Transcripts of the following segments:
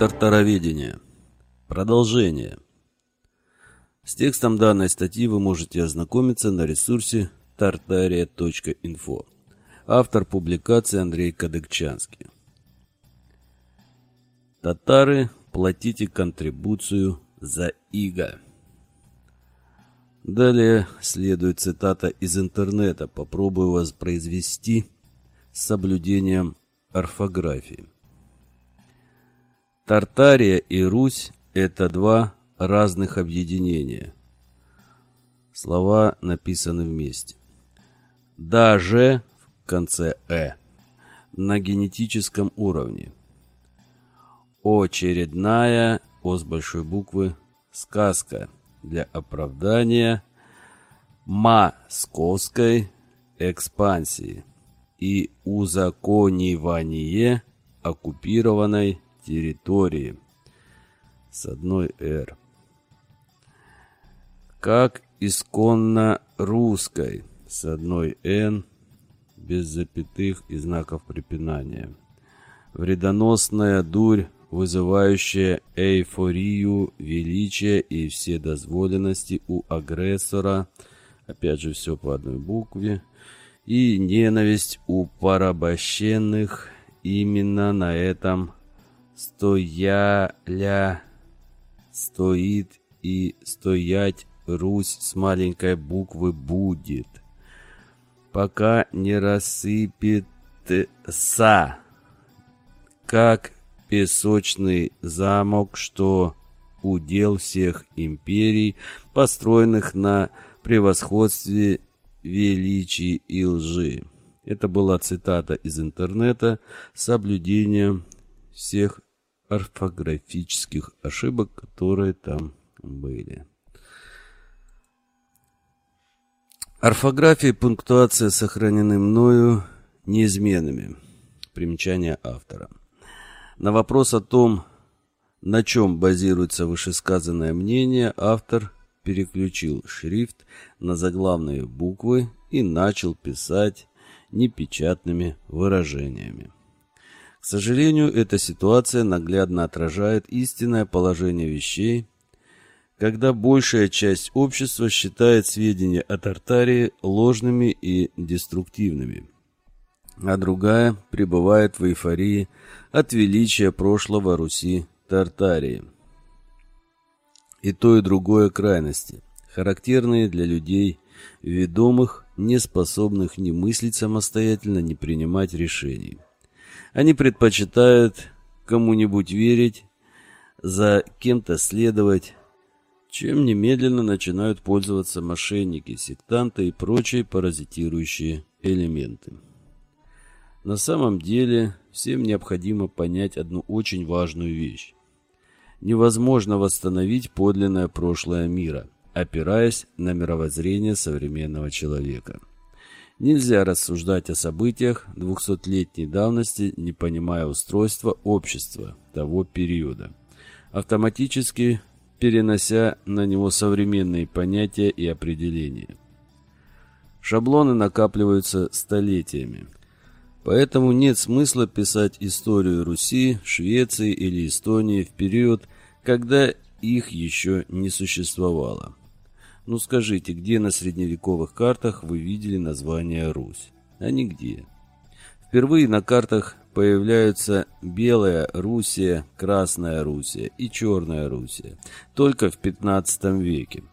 Основы тартароведения. Продолжение. С текстом данной статьи вы можете ознакомиться на ресурсе tartaria.info. Автор публикации Андрей Кадыкчанский. Татары, платите контрибуцию за иго. Далее следует цитата из интернета. Попробую воспроизвести с соблюдением орфографии. Тартария и Русь – это два разных объединения. Слова написаны вместе. Даже в конце «э» на генетическом уровне. Очередная, О с большой буквы, сказка для оправдания московской экспансии и узаконивание оккупированной территории с одной «р». Как исконно русской с одной «н» без запятых и знаков препинания. Вредоносная дурь, вызывающая эйфорию, величие и вседозволенности у агрессора, опять же все по одной букве, и ненависть у порабощенных именно на этом стояля, стоит и стоять Русь с маленькой буквы будет, пока не рассыпется, как песочный замок, что удел всех империй, построенных на превосходстве величии и лжи. Это была цитата из интернета с соблюдением всех орфографических ошибок, которые там были. Орфография и пунктуация сохранены мною неизменными. Примечание автора. На вопрос о том, на чем базируется вышесказанное мнение, автор переключил шрифт на заглавные буквы и начал писать непечатными выражениями. К сожалению, эта ситуация наглядно отражает истинное положение вещей, когда большая часть общества считает сведения о Тартарии ложными и деструктивными, а другая пребывает в эйфории от величия прошлого Руси Тартарии. И то, и другое крайности, характерные для людей ведомых, не способных ни мыслить самостоятельно, ни принимать решений. Они предпочитают кому-нибудь верить, за кем-то следовать, чем немедленно начинают пользоваться мошенники, сектанты и прочие паразитирующие элементы. На самом деле, всем необходимо понять одну очень важную вещь. Невозможно восстановить подлинное прошлое мира, опираясь на мировоззрение современного человека. Нельзя рассуждать о событиях двухсотлетней давности, не понимая устройства общества того периода. Автоматически перенося на него современные понятия и определения. Шаблоны накапливаются столетиями. Поэтому нет смысла писать историю Руси, Швеции или Эстонии в период, когда их еще не существовало. Ну скажите, где на средневековых картах вы видели название Русь? А нигде. Впервые на картах появляются Белая Руссия, Красная Руссия и Черная Руссия только в 15 веке.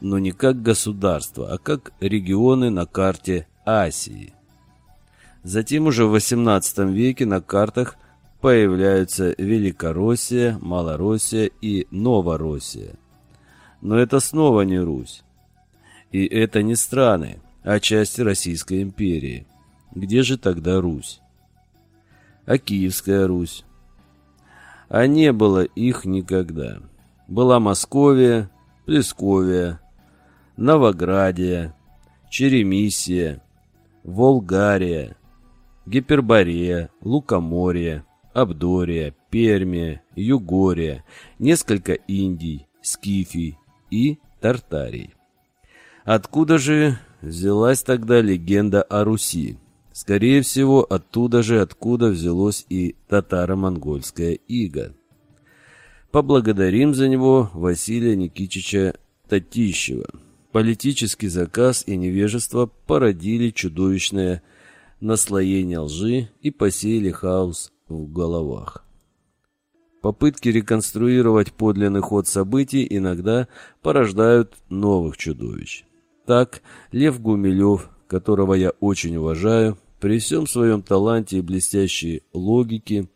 Но не как государство, а как регионы на карте Асии. Затем уже в 18 веке на картах появляются Великороссия, Малороссия и Новороссия. Но это снова не Русь. И это не страны, а части Российской империи. Где же тогда Русь? А Киевская Русь? А не было их никогда. Была Московия, Плесковия, Новоградия, Черемисия, Волгария, Гиперборея, Лукоморье, Абдория, Пермия, Югория, несколько Индий, Скифий, и Тартарий. Откуда же взялась тогда легенда о Руси? Скорее всего, оттуда же, откуда взялось и татаро-монгольское иго. Поблагодарим за него Василия Никитича Татищева. Политический заказ и невежество породили чудовищное наслоение лжи и посеяли хаос в головах. Попытки реконструировать подлинный ход событий иногда порождают новых чудовищ. Так, Лев Гумилев, которого я очень уважаю, при всем своем таланте и блестящей логике,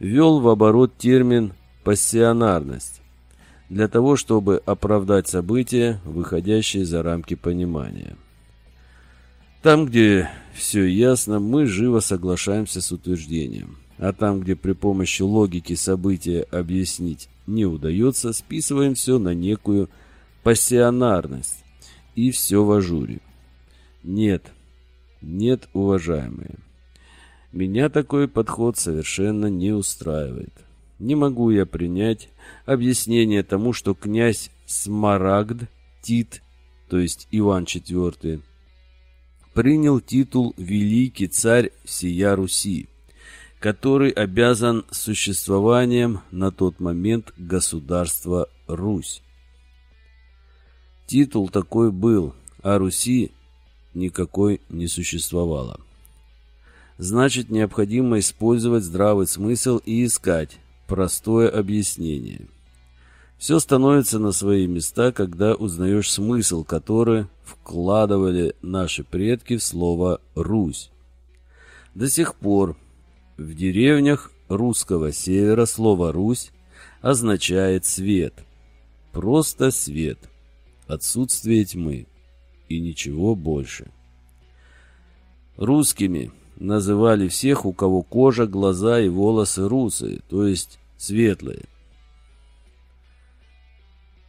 ввел в оборот термин «пассионарность» для того, чтобы оправдать события, выходящие за рамки понимания. Там, где все ясно, мы живо соглашаемся с утверждением. А там, где при помощи логики события объяснить не удается, списываем все на некую пассионарность. И все в ажуре. Нет, нет, уважаемые. Меня такой подход совершенно не устраивает. Не могу я принять объяснение тому, что князь Смарагд Тит, то есть Иван IV, принял титул «Великий царь всея Руси», который обязан существованием на тот момент государства Русь. Титул такой был, а Руси никакой не существовало. Значит, необходимо использовать здравый смысл и искать простое объяснение. Все становится на свои места, когда узнаешь смысл, который вкладывали наши предки в слово «Русь». До сих пор в деревнях русского севера слово «Русь» означает «свет». Просто свет. Отсутствие тьмы. И ничего больше. Русскими называли всех, у кого кожа, глаза и волосы русые, то есть светлые.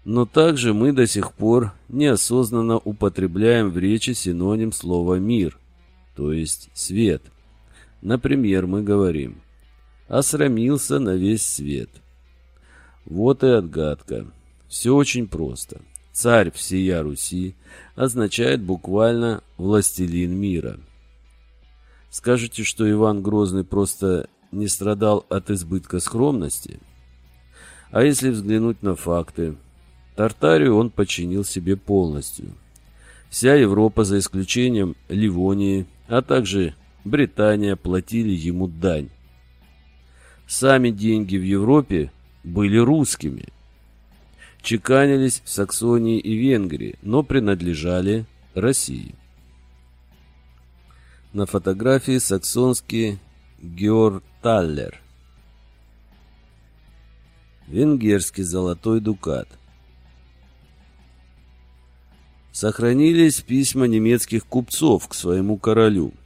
Но также мы до сих пор неосознанно употребляем в речи синоним слова «мир», то есть «свет». Например, мы говорим «осрамился на весь свет». Вот и отгадка. Все очень просто. Царь всея Руси означает буквально «властелин мира». Скажете, что Иван Грозный просто не страдал от избытка скромности? А если взглянуть на факты, Тартарию он подчинил себе полностью. Вся Европа, за исключением Ливонии, а также Британия платили ему дань. Сами деньги в Европе были русскими. Чеканились в Саксонии и Венгрии, но принадлежали России. На фотографии саксонский Георг Таллер. Венгерский золотой дукат. Сохранились письма немецких купцов к своему королю –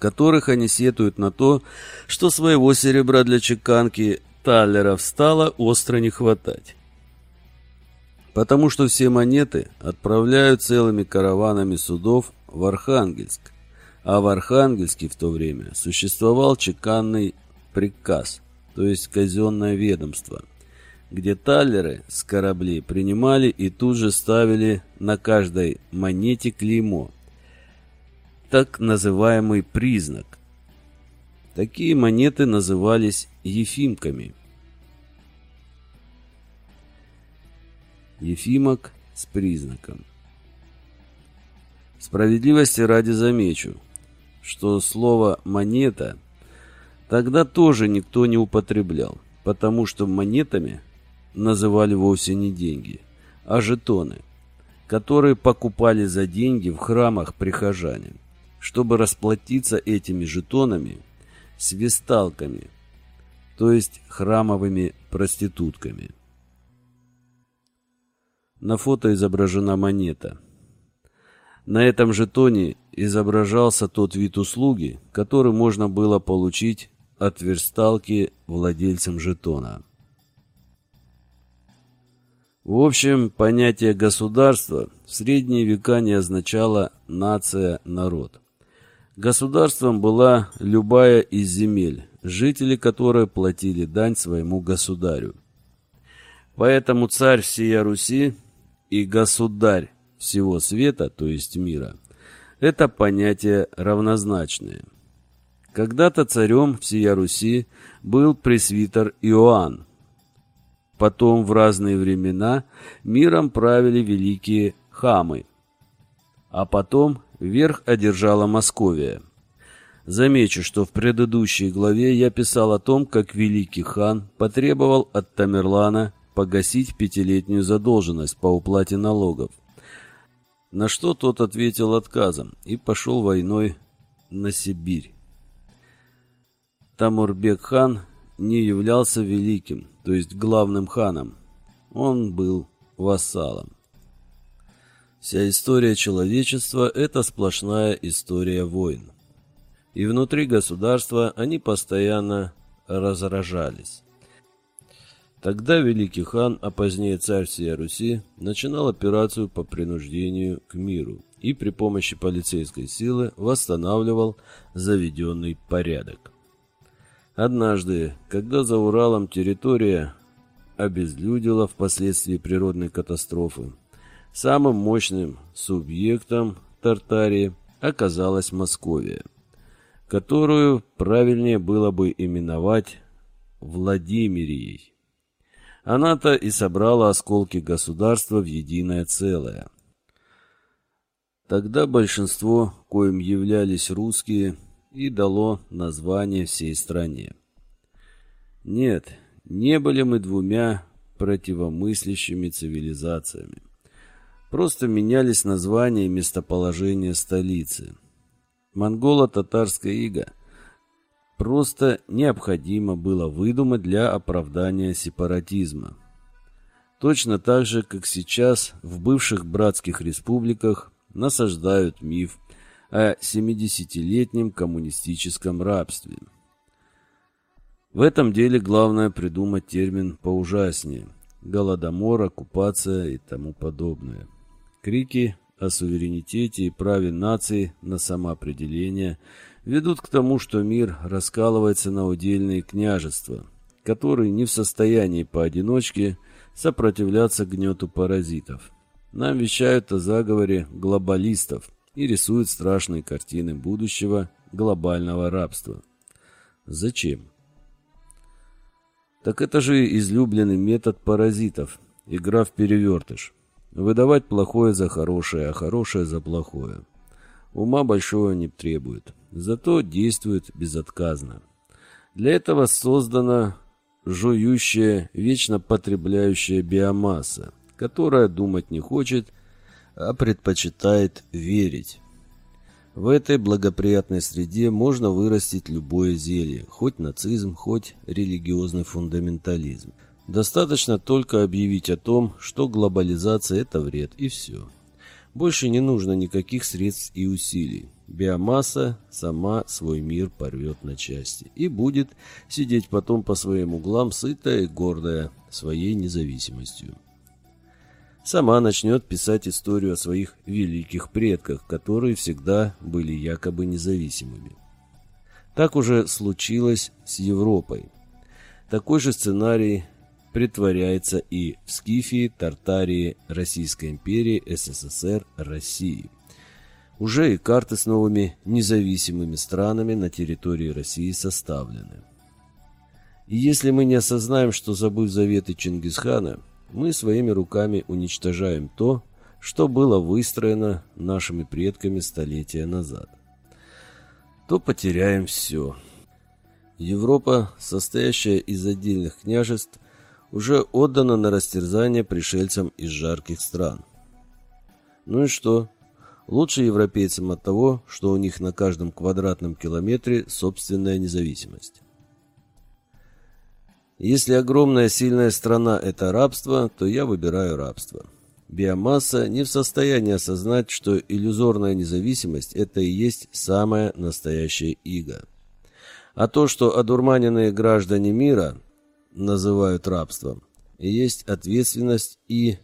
которых они сетуют на то, что своего серебра для чеканки таллеров стало остро не хватать. Потому что все монеты отправляют целыми караванами судов в Архангельск, а в Архангельске в то время существовал чеканный приказ, то есть казенное ведомство, где таллеры с кораблей принимали и тут же ставили на каждой монете клеймо – так называемый признак. Такие монеты назывались ефимками. Ефимок с признаком. Справедливости ради замечу, что слово «монета» тогда тоже никто не употреблял, потому что монетами называли вовсе не деньги, а жетоны, которые покупали за деньги в храмах прихожане чтобы расплатиться этими жетонами с весталками, то есть храмовыми проститутками. На фото изображена монета. На этом жетоне изображался тот вид услуги, который можно было получить от версталки владельцем жетона. В общем, понятие государства в средние века не означало нация-народ. Государством была любая из земель, жители которой платили дань своему государю. Поэтому царь всея Руси и государь всего света, то есть мира, это понятия равнозначные. Когда-то царем всея Руси был пресвитер Иоанн. Потом в разные времена миром правили великие хамы. А потом верх одержала Московия. Замечу, что в предыдущей главе я писал о том, как великий хан потребовал от Тамерлана погасить пятилетнюю задолженность по уплате налогов. На что тот ответил отказом и пошел войной на Сибирь. Тамурбек хан не являлся великим, то есть главным ханом. Он был вассалом. Вся история человечества – это сплошная история войн. И внутри государства они постоянно разражались. Тогда великий хан, а позднее царь всея Руси, начинал операцию по принуждению к миру и при помощи полицейской силы восстанавливал заведенный порядок. Однажды, когда за Уралом территория обезлюдила впоследствии природной катастрофы, самым мощным субъектом Тартарии оказалась Московия, которую правильнее было бы именовать Владимирией. Она-то и собрала осколки государства в единое целое. Тогда большинство, коим являлись русские, и дало название всей стране. Нет, не были мы двумя противомыслящими цивилизациями. Просто менялись названия и местоположение столицы. Монголо-татарская ига просто необходимо было выдумать для оправдания сепаратизма. Точно так же, как сейчас в бывших братских республиках насаждают миф о 70-летнем коммунистическом рабстве. В этом деле главное придумать термин поужаснее – голодомор, оккупация и тому подобное. Крики о суверенитете и праве нации на самоопределение – ведут к тому, что мир раскалывается на удельные княжества, которые не в состоянии поодиночке сопротивляться гнету паразитов. Нам вещают о заговоре глобалистов и рисуют страшные картины будущего глобального рабства. Зачем? Так это же излюбленный метод паразитов, игра в перевертыш. Выдавать плохое за хорошее, а хорошее за плохое. Ума большого не требует зато действует безотказно. Для этого создана жующая, вечно потребляющая биомасса, которая думать не хочет, а предпочитает верить. В этой благоприятной среде можно вырастить любое зелье, хоть нацизм, хоть религиозный фундаментализм. Достаточно только объявить о том, что глобализация – это вред, и все. Больше не нужно никаких средств и усилий. Биомасса сама свой мир порвет на части и будет сидеть потом по своим углам сытая и гордая своей независимостью. Сама начнет писать историю о своих великих предках, которые всегда были якобы независимыми. Так уже случилось с Европой. Такой же сценарий притворяется и в Скифии, Тартарии, Российской империи, СССР, России – уже и карты с новыми независимыми странами на территории России составлены. И если мы не осознаем, что забыв заветы Чингисхана, мы своими руками уничтожаем то, что было выстроено нашими предками столетия назад, то потеряем все. Европа, состоящая из отдельных княжеств, уже отдана на растерзание пришельцам из жарких стран. Ну и что? Лучше европейцам от того, что у них на каждом квадратном километре собственная независимость. Если огромная сильная страна – это рабство, то я выбираю рабство. Биомасса не в состоянии осознать, что иллюзорная независимость – это и есть самая настоящая иго. А то, что одурманенные граждане мира называют рабством, есть ответственность и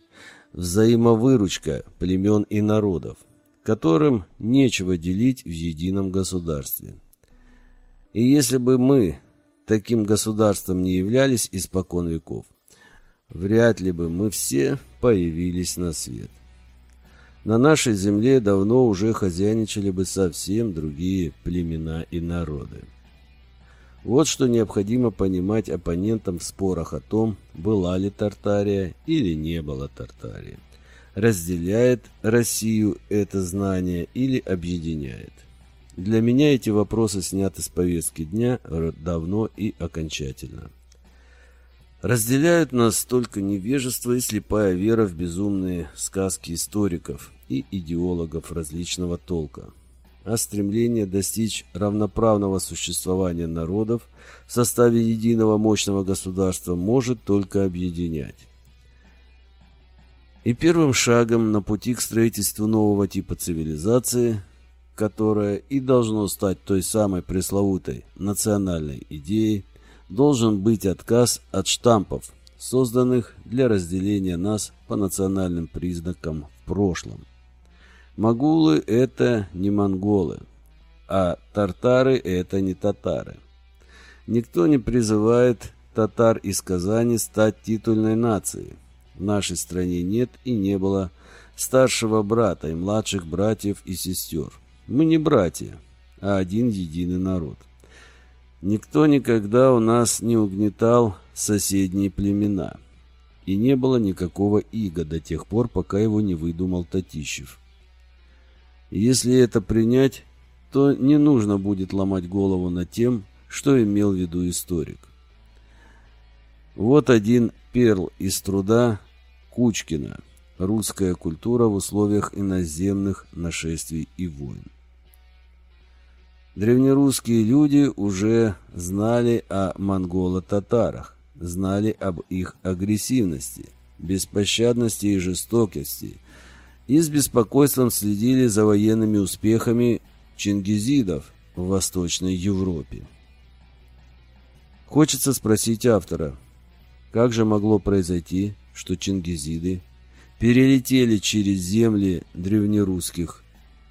взаимовыручка племен и народов которым нечего делить в едином государстве. И если бы мы таким государством не являлись испокон веков, вряд ли бы мы все появились на свет. на нашей земле давно уже хозяйничали бы совсем другие племена и народы. Вот что необходимо понимать оппонентам в спорах о том, была ли Тартария или не была Тартария. Разделяет Россию это знание или объединяет. Для меня эти вопросы сняты с повестки дня давно и окончательно. Разделяют нас только невежество и слепая вера в безумные сказки историков и идеологов различного толка, а стремление достичь равноправного существования народов в составе единого мощного государства может только объединять. И первым шагом на пути к строительству нового типа цивилизации, которое и должно стать той самой пресловутой национальной идеей, должен быть отказ от штампов, созданных для разделения нас по национальным признакам в прошлом. Могулы – это не монголы, а тартары – это не татары. Никто не призывает татар из Казани стать титульной нацией. В нашей стране нет и не было старшего брата и младших братьев и сестер. Мы не братья, а один единый народ. Никто никогда у нас не угнетал соседние племена. И не было никакого ига до тех пор, пока его не выдумал Татищев. Если это принять, то не нужно будет ломать голову над тем, что имел в виду историк. Вот один перл из труда Кучкина «Русская культура в условиях иноземных нашествий и войн». Древнерусские люди уже знали о монголо-татарах, знали об их агрессивности, беспощадности и жестокости, и с беспокойством следили за военными успехами чингизидов в Восточной Европе. Хочется спросить автора, как же могло произойти, что чингизиды перелетели через земли древнерусских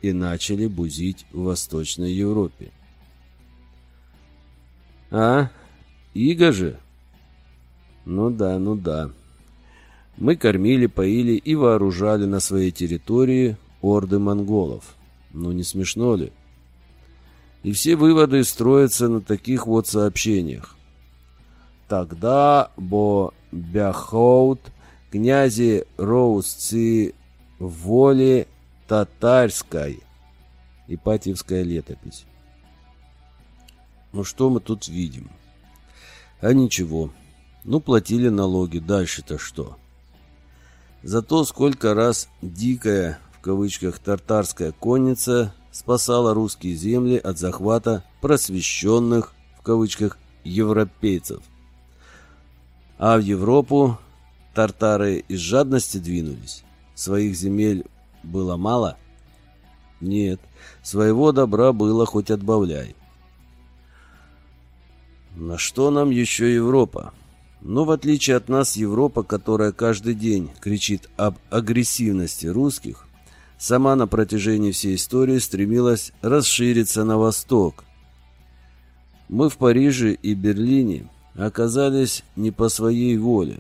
и начали бузить в Восточной Европе. А, Иго же? Ну да, ну да. Мы кормили, поили и вооружали на своей территории орды монголов. Ну не смешно ли? И все выводы строятся на таких вот сообщениях. Тогда бо бяхоут князи роусцы воле татарской. Ипатьевская летопись. Ну что мы тут видим? А ничего. Ну, платили налоги. Дальше-то что? Зато сколько раз «дикая» в кавычках «тартарская конница» спасала русские земли от захвата просвещенных в кавычках европейцев. А в Европу тартары из жадности двинулись. Своих земель было мало? Нет, своего добра было хоть отбавляй. На что нам еще Европа? Но в отличие от нас, Европа, которая каждый день кричит об агрессивности русских, сама на протяжении всей истории стремилась расшириться на восток. Мы в Париже и Берлине оказались не по своей воле.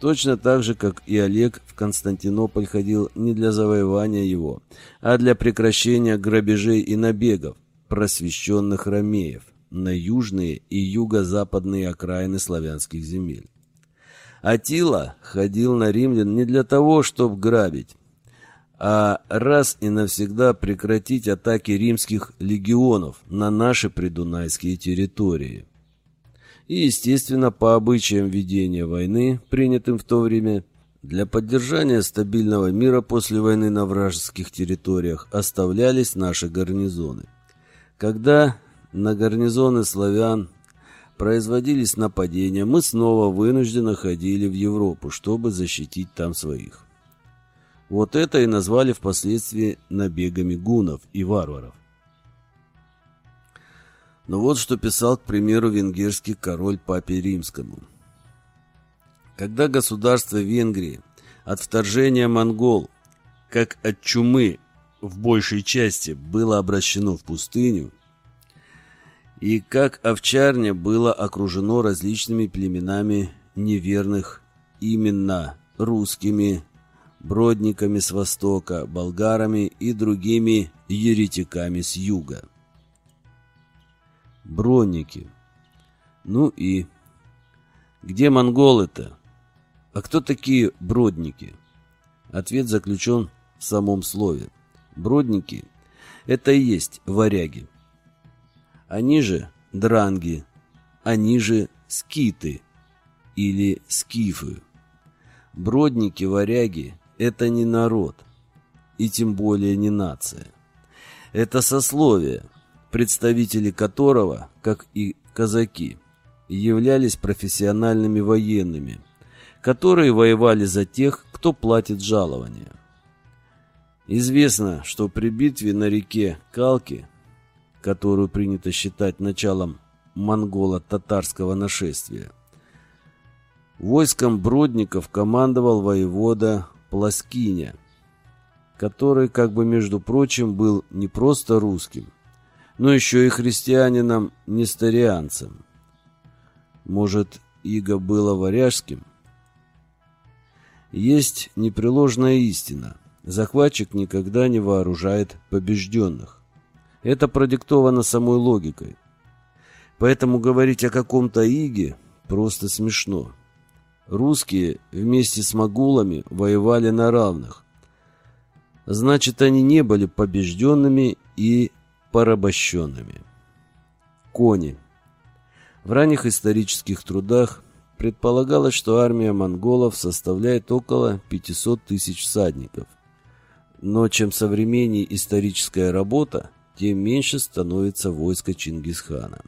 Точно так же, как и Олег в Константинополь ходил не для завоевания его, а для прекращения грабежей и набегов просвещенных ромеев на южные и юго-западные окраины славянских земель. Атила ходил на римлян не для того, чтобы грабить, а раз и навсегда прекратить атаки римских легионов на наши придунайские территории и, естественно, по обычаям ведения войны, принятым в то время, для поддержания стабильного мира после войны на вражеских территориях оставлялись наши гарнизоны. Когда на гарнизоны славян производились нападения, мы снова вынуждены ходили в Европу, чтобы защитить там своих. Вот это и назвали впоследствии набегами гунов и варваров. Но вот что писал, к примеру, венгерский король папе римскому. Когда государство Венгрии от вторжения монгол, как от чумы в большей части, было обращено в пустыню, и как овчарня было окружено различными племенами неверных, именно русскими, бродниками с востока, болгарами и другими еретиками с юга. Бронники. Ну и... Где монголы-то? А кто такие бродники? Ответ заключен в самом слове. Бродники — это и есть варяги. Они же дранги, они же скиты или скифы. Бродники-варяги — это не народ, и тем более не нация. Это сословие, представители которого, как и казаки, являлись профессиональными военными, которые воевали за тех, кто платит жалования. Известно, что при битве на реке Калки, которую принято считать началом монголо-татарского нашествия, войском Бродников командовал воевода Пласкиня, который, как бы между прочим, был не просто русским, но еще и христианином-несторианцем. Может, иго было варяжским? Есть непреложная истина. Захватчик никогда не вооружает побежденных. Это продиктовано самой логикой. Поэтому говорить о каком-то иге просто смешно. Русские вместе с могулами воевали на равных. Значит, они не были побежденными и порабощенными. Кони. В ранних исторических трудах предполагалось, что армия монголов составляет около 500 тысяч всадников. Но чем современнее историческая работа, тем меньше становится войско Чингисхана.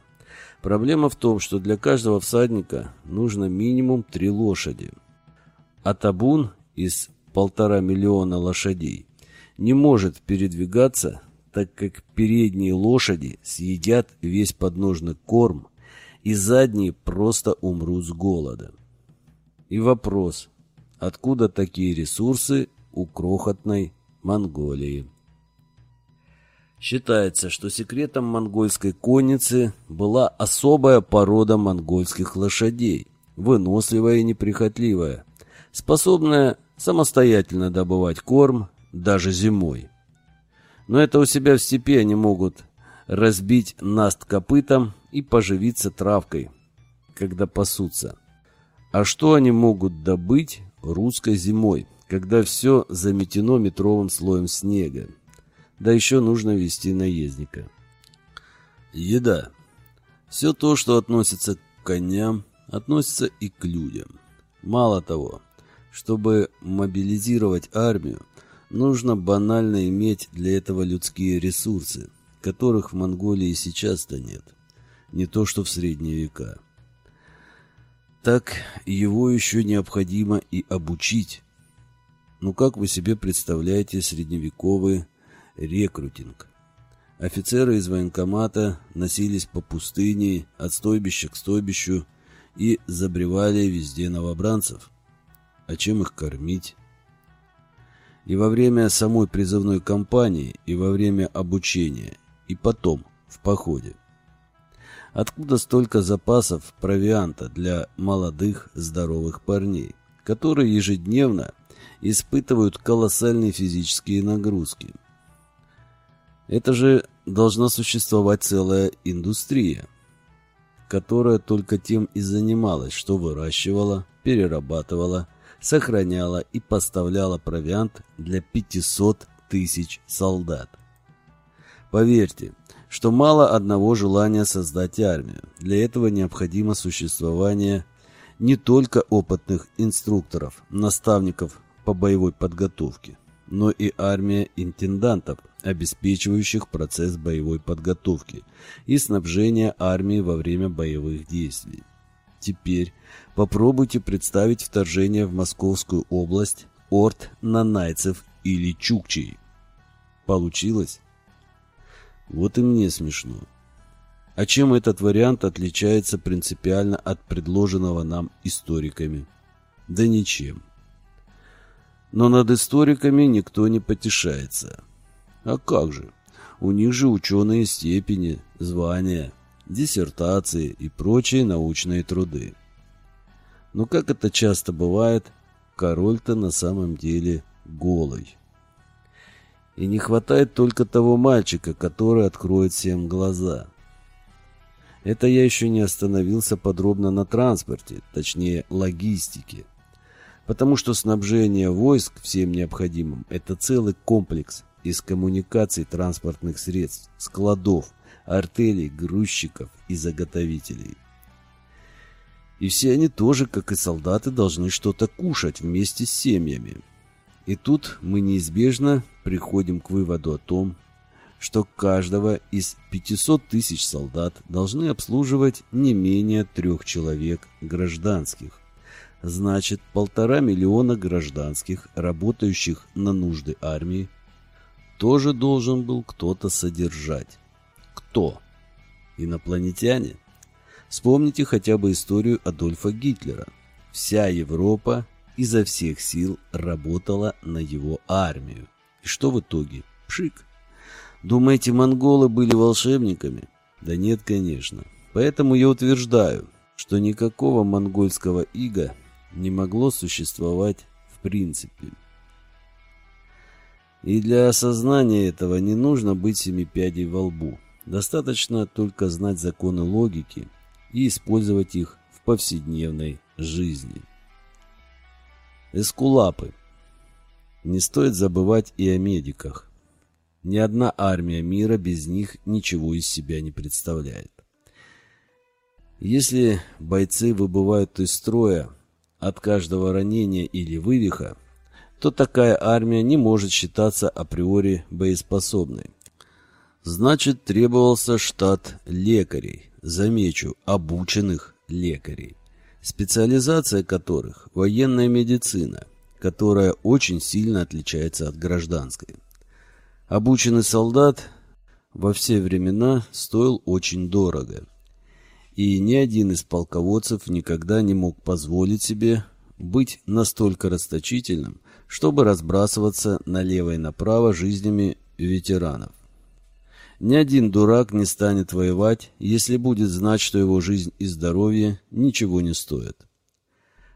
Проблема в том, что для каждого всадника нужно минимум три лошади. А табун из полтора миллиона лошадей не может передвигаться так как передние лошади съедят весь подножный корм, и задние просто умрут с голода. И вопрос, откуда такие ресурсы у крохотной Монголии? Считается, что секретом монгольской конницы была особая порода монгольских лошадей, выносливая и неприхотливая, способная самостоятельно добывать корм даже зимой. Но это у себя в степи они могут разбить наст копытом и поживиться травкой, когда пасутся. А что они могут добыть русской зимой, когда все заметено метровым слоем снега? Да еще нужно вести наездника. Еда. Все то, что относится к коням, относится и к людям. Мало того, чтобы мобилизировать армию, Нужно банально иметь для этого людские ресурсы, которых в Монголии сейчас-то нет. Не то, что в средние века. Так его еще необходимо и обучить. Ну как вы себе представляете средневековый рекрутинг? Офицеры из военкомата носились по пустыне от стойбища к стойбищу и забревали везде новобранцев. А чем их кормить? И во время самой призывной кампании, и во время обучения, и потом, в походе. Откуда столько запасов провианта для молодых здоровых парней, которые ежедневно испытывают колоссальные физические нагрузки? Это же должна существовать целая индустрия, которая только тем и занималась, что выращивала, перерабатывала, сохраняла и поставляла провиант для 500 тысяч солдат. Поверьте, что мало одного желания создать армию. Для этого необходимо существование не только опытных инструкторов, наставников по боевой подготовке, но и армия интендантов, обеспечивающих процесс боевой подготовки и снабжения армии во время боевых действий. Теперь попробуйте представить вторжение в Московскую область орд нанайцев или чукчей. Получилось? Вот и мне смешно. А чем этот вариант отличается принципиально от предложенного нам историками? Да ничем. Но над историками никто не потешается. А как же? У них же ученые степени, звания – диссертации и прочие научные труды. Но как это часто бывает, король-то на самом деле голой. И не хватает только того мальчика, который откроет всем глаза. Это я еще не остановился подробно на транспорте, точнее логистике. Потому что снабжение войск всем необходимым – это целый комплекс из коммуникаций транспортных средств, складов, артелей, грузчиков и заготовителей. И все они тоже, как и солдаты, должны что-то кушать вместе с семьями. И тут мы неизбежно приходим к выводу о том, что каждого из 500 тысяч солдат должны обслуживать не менее трех человек гражданских. Значит, полтора миллиона гражданских, работающих на нужды армии, тоже должен был кто-то содержать. Кто? Инопланетяне? Вспомните хотя бы историю Адольфа Гитлера. Вся Европа изо всех сил работала на его армию. И что в итоге? Пшик. Думаете, монголы были волшебниками? Да нет, конечно. Поэтому я утверждаю, что никакого монгольского ига не могло существовать в принципе. И для осознания этого не нужно быть семипядей во лбу. Достаточно только знать законы логики и использовать их в повседневной жизни. Эскулапы. Не стоит забывать и о медиках. Ни одна армия мира без них ничего из себя не представляет. Если бойцы выбывают из строя от каждого ранения или вывиха, то такая армия не может считаться априори боеспособной. Значит, требовался штат лекарей, замечу, обученных лекарей, специализация которых – военная медицина, которая очень сильно отличается от гражданской. Обученный солдат во все времена стоил очень дорого, и ни один из полководцев никогда не мог позволить себе быть настолько расточительным, чтобы разбрасываться налево и направо жизнями ветеранов. Ни один дурак не станет воевать, если будет знать, что его жизнь и здоровье ничего не стоят.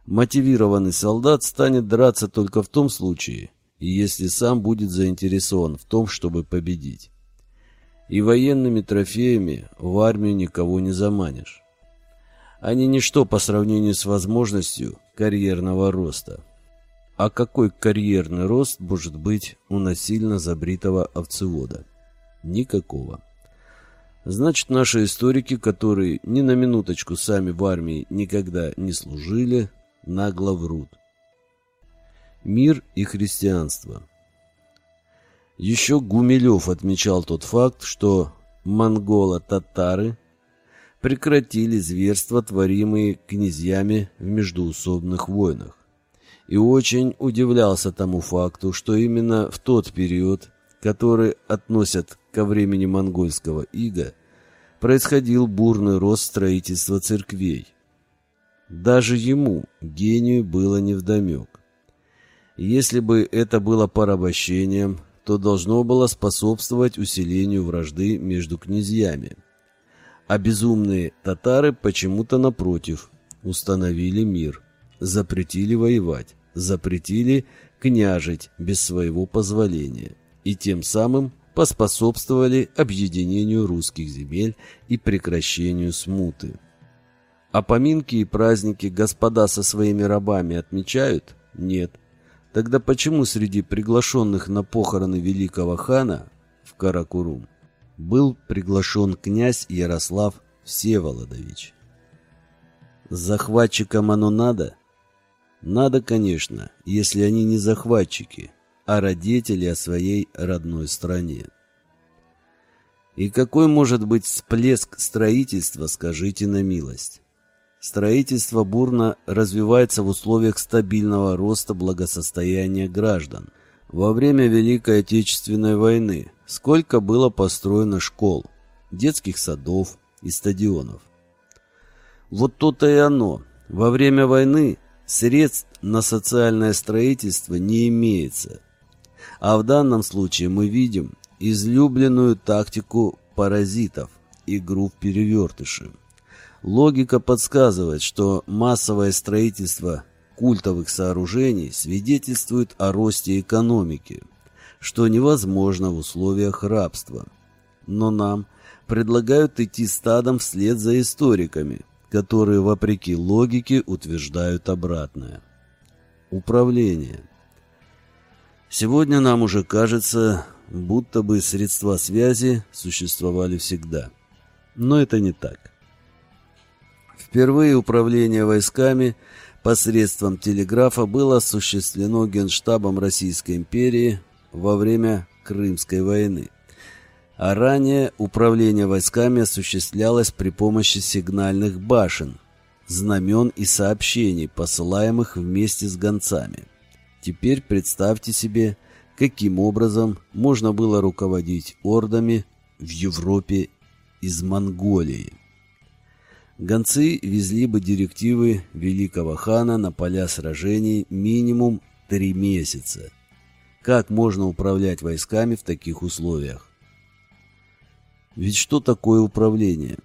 Мотивированный солдат станет драться только в том случае, если сам будет заинтересован в том, чтобы победить. И военными трофеями в армию никого не заманишь. Они ничто по сравнению с возможностью карьерного роста. А какой карьерный рост может быть у насильно забритого овцевода? Никакого. Значит, наши историки, которые ни на минуточку сами в армии никогда не служили, нагло врут. Мир и христианство. Еще Гумилев отмечал тот факт, что монголо-татары прекратили зверства, творимые князьями в междуусобных войнах и очень удивлялся тому факту, что именно в тот период, который относят ко времени монгольского ига, происходил бурный рост строительства церквей. Даже ему, гению, было невдомек. Если бы это было порабощением, то должно было способствовать усилению вражды между князьями. А безумные татары почему-то напротив установили мир запретили воевать, запретили княжить без своего позволения и тем самым поспособствовали объединению русских земель и прекращению смуты. А поминки и праздники господа со своими рабами отмечают? Нет. Тогда почему среди приглашенных на похороны великого хана в Каракурум был приглашен князь Ярослав Всеволодович? Захватчикам оно надо? Надо, конечно, если они не захватчики, а родители о своей родной стране. И какой может быть всплеск строительства, скажите на милость? Строительство бурно развивается в условиях стабильного роста благосостояния граждан. Во время Великой Отечественной войны сколько было построено школ, детских садов и стадионов. Вот то-то и оно. Во время войны Средств на социальное строительство не имеется. А в данном случае мы видим излюбленную тактику паразитов – игру в перевертыши. Логика подсказывает, что массовое строительство культовых сооружений свидетельствует о росте экономики, что невозможно в условиях рабства. Но нам предлагают идти стадом вслед за историками, которые, вопреки логике, утверждают обратное. Управление. Сегодня нам уже кажется, будто бы средства связи существовали всегда. Но это не так. Впервые управление войсками посредством телеграфа было осуществлено Генштабом Российской империи во время Крымской войны. А ранее управление войсками осуществлялось при помощи сигнальных башен, знамен и сообщений, посылаемых вместе с гонцами. Теперь представьте себе, каким образом можно было руководить ордами в Европе из Монголии. Гонцы везли бы директивы великого хана на поля сражений минимум три месяца. Как можно управлять войсками в таких условиях? Ведь что такое управление?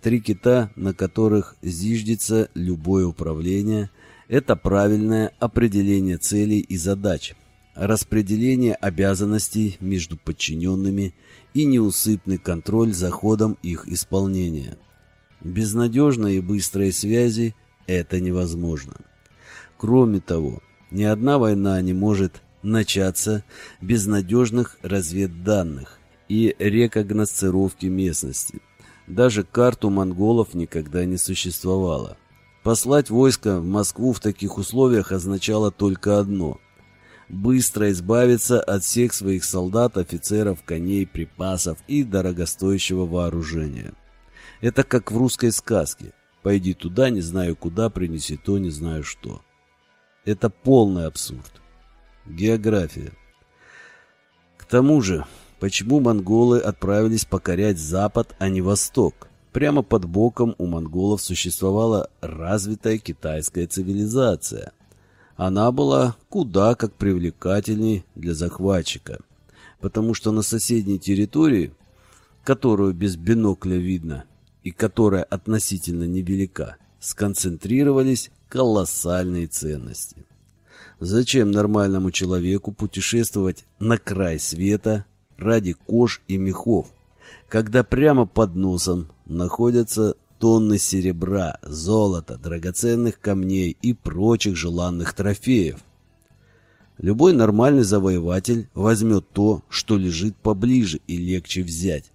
Три кита, на которых зиждется любое управление, это правильное определение целей и задач, распределение обязанностей между подчиненными и неусыпный контроль за ходом их исполнения. Безнадежной и быстрой связи это невозможно. Кроме того, ни одна война не может начаться без надежных разведданных и рекогносцировки местности. Даже карту монголов никогда не существовало. Послать войско в Москву в таких условиях означало только одно – быстро избавиться от всех своих солдат, офицеров, коней, припасов и дорогостоящего вооружения. Это как в русской сказке. Пойди туда, не знаю куда, принеси то, не знаю что. Это полный абсурд. География. К тому же, почему монголы отправились покорять Запад, а не Восток? Прямо под боком у монголов существовала развитая китайская цивилизация. Она была куда как привлекательней для захватчика, потому что на соседней территории, которую без бинокля видно, и которая относительно невелика, сконцентрировались колоссальные ценности. Зачем нормальному человеку путешествовать на край света ради кож и мехов, когда прямо под носом находятся тонны серебра, золота, драгоценных камней и прочих желанных трофеев? Любой нормальный завоеватель возьмет то, что лежит поближе и легче взять.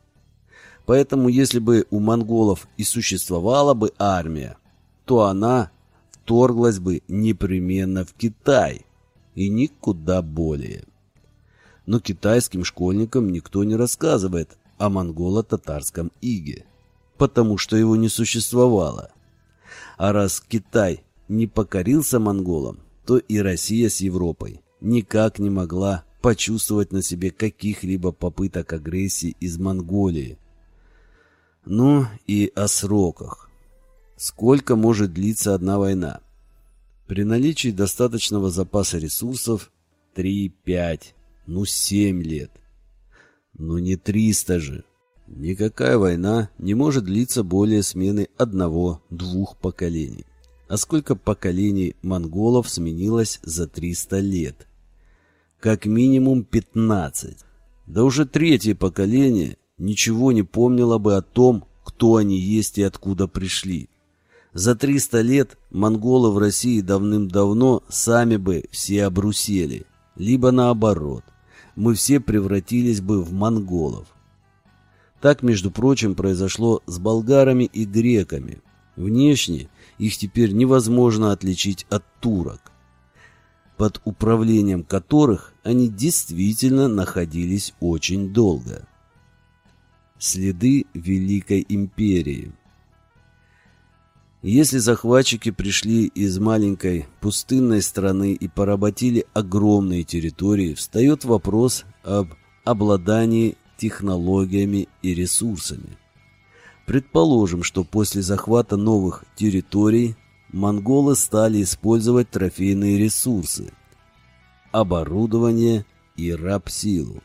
Поэтому, если бы у монголов и существовала бы армия, то она вторглась бы непременно в Китай и никуда более. Но китайским школьникам никто не рассказывает о монголо-татарском иге, потому что его не существовало. А раз Китай не покорился монголам, то и Россия с Европой никак не могла почувствовать на себе каких-либо попыток агрессии из Монголии, ну и о сроках. Сколько может длиться одна война? При наличии достаточного запаса ресурсов 3-5, ну 7 лет. Ну не 300 же. Никакая война не может длиться более смены одного-двух поколений. А сколько поколений монголов сменилось за 300 лет? Как минимум 15. Да уже третье поколение ничего не помнила бы о том, кто они есть и откуда пришли. За 300 лет монголы в России давным-давно сами бы все обрусели, либо наоборот, мы все превратились бы в монголов. Так, между прочим, произошло с болгарами и греками. Внешне их теперь невозможно отличить от турок, под управлением которых они действительно находились очень долго. Следы Великой Империи Если захватчики пришли из маленькой пустынной страны и поработили огромные территории, встает вопрос об обладании технологиями и ресурсами. Предположим, что после захвата новых территорий монголы стали использовать трофейные ресурсы, оборудование и рабсилу.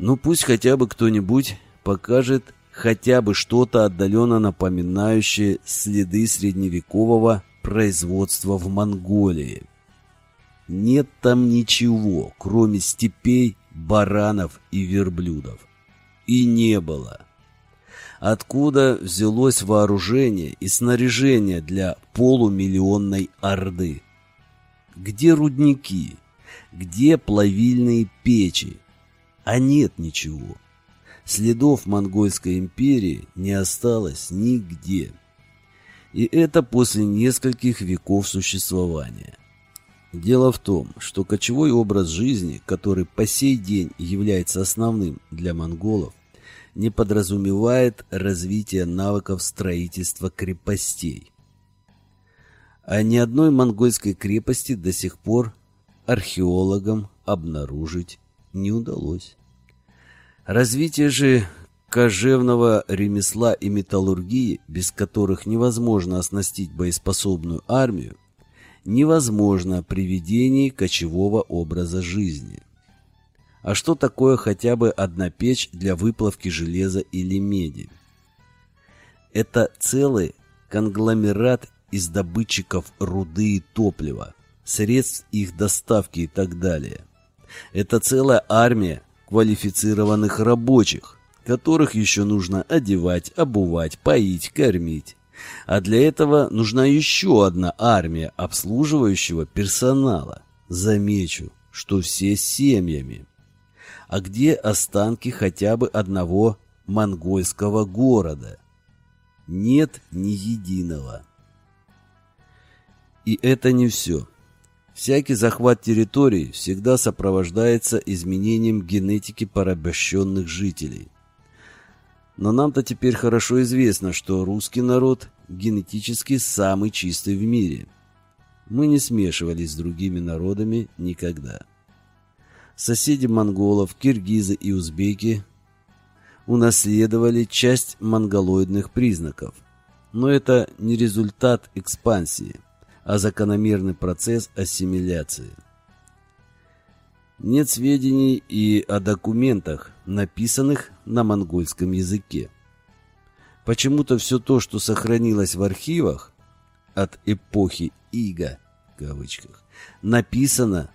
Ну пусть хотя бы кто-нибудь покажет хотя бы что-то отдаленно напоминающее следы средневекового производства в Монголии. Нет там ничего, кроме степей, баранов и верблюдов. И не было. Откуда взялось вооружение и снаряжение для полумиллионной орды? Где рудники? Где плавильные печи? А нет ничего. Следов монгольской империи не осталось нигде. И это после нескольких веков существования. Дело в том, что кочевой образ жизни, который по сей день является основным для монголов, не подразумевает развитие навыков строительства крепостей. А ни одной монгольской крепости до сих пор археологам обнаружить не удалось. Развитие же кожевного ремесла и металлургии, без которых невозможно оснастить боеспособную армию, невозможно при ведении кочевого образа жизни. А что такое хотя бы одна печь для выплавки железа или меди? Это целый конгломерат из добытчиков руды и топлива, средств их доставки и так далее. Это целая армия квалифицированных рабочих, которых еще нужно одевать, обувать, поить, кормить. А для этого нужна еще одна армия обслуживающего персонала. Замечу, что все с семьями. А где останки хотя бы одного монгольского города? Нет ни единого. И это не все. Всякий захват территории всегда сопровождается изменением генетики порабощенных жителей – но нам-то теперь хорошо известно, что русский народ генетически самый чистый в мире. Мы не смешивались с другими народами никогда. Соседи монголов, киргизы и узбеки унаследовали часть монголоидных признаков. Но это не результат экспансии, а закономерный процесс ассимиляции. Нет сведений и о документах, написанных на монгольском языке. Почему-то все то, что сохранилось в архивах от эпохи Ига, в кавычках, написано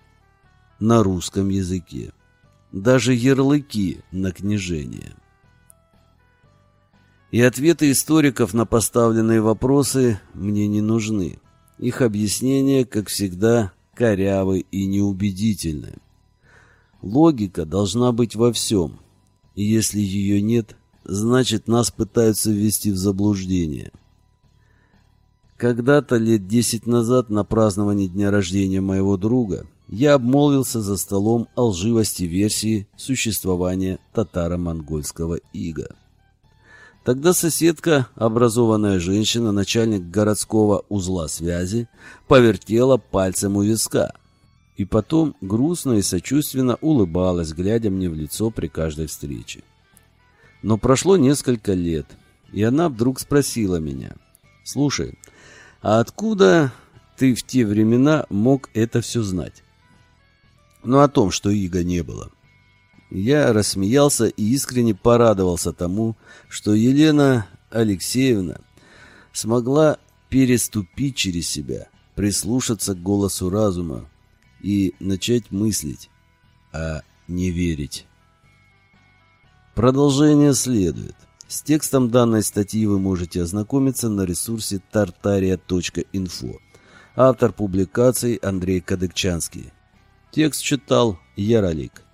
на русском языке. Даже ярлыки на княжение. И ответы историков на поставленные вопросы мне не нужны. Их объяснения, как всегда, корявы и неубедительны. Логика должна быть во всем. И если ее нет, значит нас пытаются ввести в заблуждение. Когда-то лет десять назад на праздновании дня рождения моего друга я обмолвился за столом о лживости версии существования татаро-монгольского ига. Тогда соседка, образованная женщина, начальник городского узла связи, повертела пальцем у виска – и потом грустно и сочувственно улыбалась, глядя мне в лицо при каждой встрече. Но прошло несколько лет, и она вдруг спросила меня, «Слушай, а откуда ты в те времена мог это все знать?» Ну, о том, что Иго не было. Я рассмеялся и искренне порадовался тому, что Елена Алексеевна смогла переступить через себя, прислушаться к голосу разума, и начать мыслить, а не верить. Продолжение следует. С текстом данной статьи вы можете ознакомиться на ресурсе tartaria.info. Автор публикации Андрей Кадыкчанский. Текст читал Яролик.